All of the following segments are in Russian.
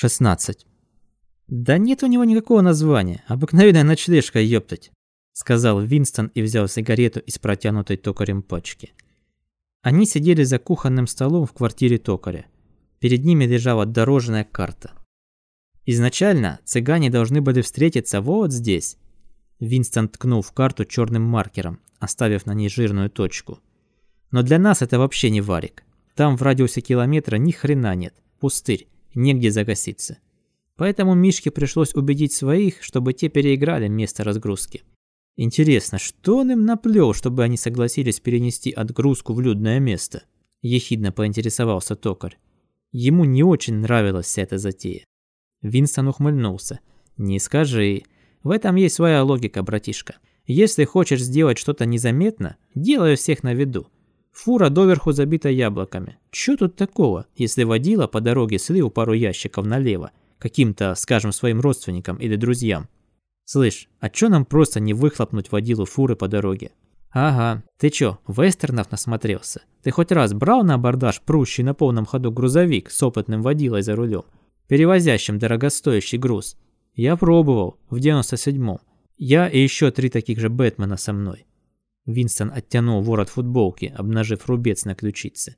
16. «Да нет у него никакого названия. Обыкновенная ночлежка, ёптать», – сказал Винстон и взял сигарету из протянутой токарем пачки. Они сидели за кухонным столом в квартире токаря. Перед ними лежала дорожная карта. Изначально цыгане должны были встретиться вот здесь. Винстон ткнул в карту черным маркером, оставив на ней жирную точку. Но для нас это вообще не варик. Там в радиусе километра ни хрена нет. Пустырь негде загаситься. Поэтому Мишке пришлось убедить своих, чтобы те переиграли место разгрузки. Интересно, что он им наплел, чтобы они согласились перенести отгрузку в людное место? Ехидно поинтересовался токарь. Ему не очень нравилась вся эта затея. Винстон ухмыльнулся. «Не скажи. В этом есть своя логика, братишка. Если хочешь сделать что-то незаметно, делай всех на виду. Фура доверху забита яблоками. Чё тут такого, если водила по дороге слил пару ящиков налево, каким-то, скажем, своим родственникам или друзьям? Слышь, а чё нам просто не выхлопнуть водилу фуры по дороге? Ага, ты чё, вестернов насмотрелся? Ты хоть раз брал на абордаж прущий на полном ходу грузовик с опытным водилой за рулем, перевозящим дорогостоящий груз? Я пробовал, в 97-м. Я и еще три таких же Бэтмена со мной. Винстон оттянул ворот футболки, обнажив рубец на ключице.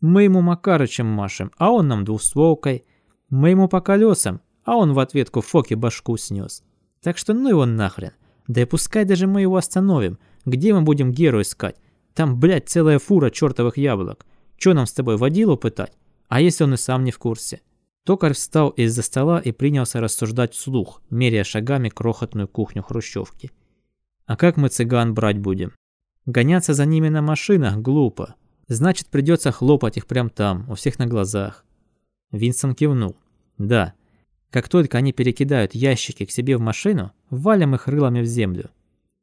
«Мы ему Макарычем машем, а он нам двустволкой. Мы ему по колесам, а он в ответку Фоке башку снес. Так что ну его нахрен. Да и пускай даже мы его остановим. Где мы будем Геру искать? Там, блядь, целая фура чертовых яблок. Чё нам с тобой водилу пытать? А если он и сам не в курсе?» Токарь встал из-за стола и принялся рассуждать вслух, меряя шагами крохотную кухню хрущевки. «А как мы цыган брать будем? Гоняться за ними на машинах глупо. Значит, придется хлопать их прямо там, у всех на глазах. Винстон кивнул. Да. Как только они перекидают ящики к себе в машину, валим их рылами в землю.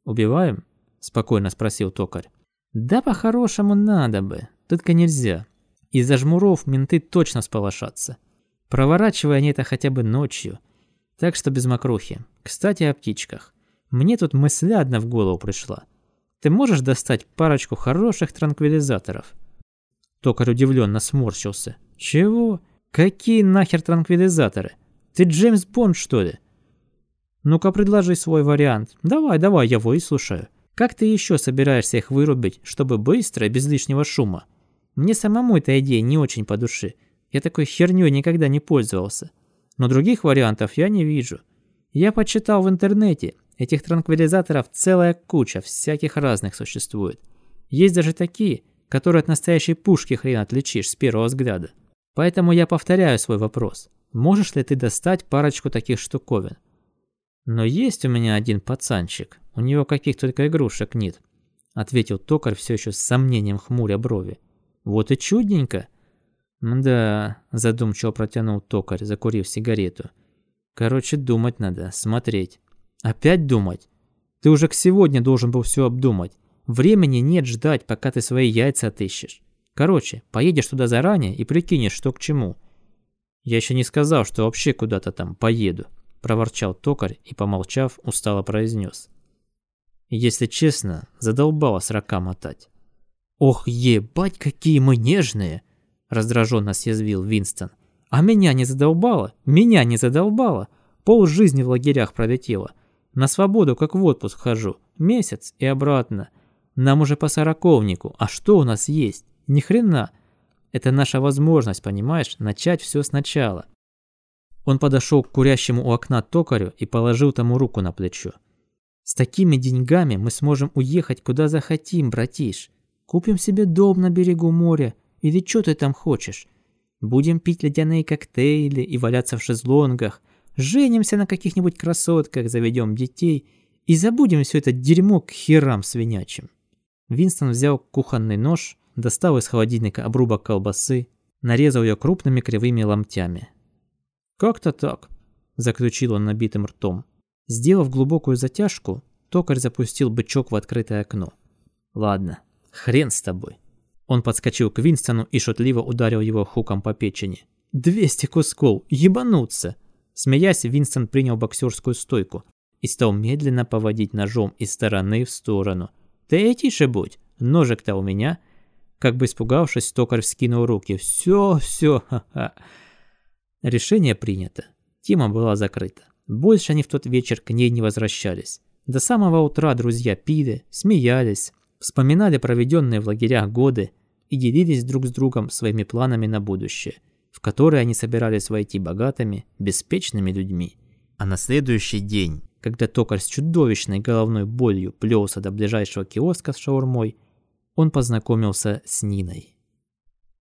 «Убиваем?» – спокойно спросил токарь. «Да по-хорошему надо бы, только нельзя. Из-за жмуров менты точно сполошатся. Проворачивая они это хотя бы ночью. Так что без мокрухи. Кстати, о птичках. Мне тут мысля одна в голову пришла. Ты можешь достать парочку хороших транквилизаторов?» Токарь удивленно сморщился. «Чего? Какие нахер транквилизаторы? Ты Джеймс Бонд, что ли?» «Ну-ка, предложи свой вариант. Давай, давай, я выслушаю. Как ты еще собираешься их вырубить, чтобы быстро и без лишнего шума? Мне самому эта идея не очень по душе. Я такой хернёй никогда не пользовался. Но других вариантов я не вижу. Я почитал в интернете, Этих транквилизаторов целая куча, всяких разных существует. Есть даже такие, которые от настоящей пушки хрен отличишь с первого взгляда. Поэтому я повторяю свой вопрос. Можешь ли ты достать парочку таких штуковин? Но есть у меня один пацанчик, у него каких только игрушек нет, ответил токарь все еще с сомнением хмуря брови. Вот и чудненько. Да, задумчиво протянул токарь, закурив сигарету. Короче, думать надо, смотреть. Опять думать? Ты уже к сегодня должен был все обдумать. Времени нет ждать, пока ты свои яйца отыщешь. Короче, поедешь туда заранее и прикинешь, что к чему. Я еще не сказал, что вообще куда-то там поеду, проворчал токарь и, помолчав, устало произнес. Если честно, задолбало срока мотать. Ох, ебать, какие мы нежные, раздраженно съязвил Винстон. А меня не задолбало? Меня не задолбало? Пол жизни в лагерях пролетело. На свободу, как в отпуск хожу. Месяц и обратно. Нам уже по сороковнику. А что у нас есть? Ни хрена. Это наша возможность, понимаешь, начать все сначала. Он подошел к курящему у окна токарю и положил тому руку на плечо. С такими деньгами мы сможем уехать куда захотим, братиш. Купим себе дом на берегу моря или что ты там хочешь. Будем пить ледяные коктейли и валяться в шезлонгах, женимся на каких-нибудь красотках, заведем детей и забудем все это дерьмо к херам свинячим. Винстон взял кухонный нож, достал из холодильника обрубок колбасы, нарезал ее крупными кривыми ломтями. «Как-то так», – заключил он набитым ртом. Сделав глубокую затяжку, токарь запустил бычок в открытое окно. «Ладно, хрен с тобой». Он подскочил к Винстону и шутливо ударил его хуком по печени. «Двести кусков! Ебануться!» Смеясь, Винстон принял боксерскую стойку и стал медленно поводить ножом из стороны в сторону. «Ты тише будь, ножик-то у меня!» Как бы испугавшись, токарь вскинул руки. «Все, все, ха-ха!» Решение принято. Тема была закрыта. Больше они в тот вечер к ней не возвращались. До самого утра друзья пили, смеялись, вспоминали проведенные в лагерях годы и делились друг с другом своими планами на будущее, в которые они собирались войти богатыми, беспечными людьми. А на следующий день, когда токарь с чудовищной головной болью плелся до ближайшего киоска с шаурмой, он познакомился с Ниной.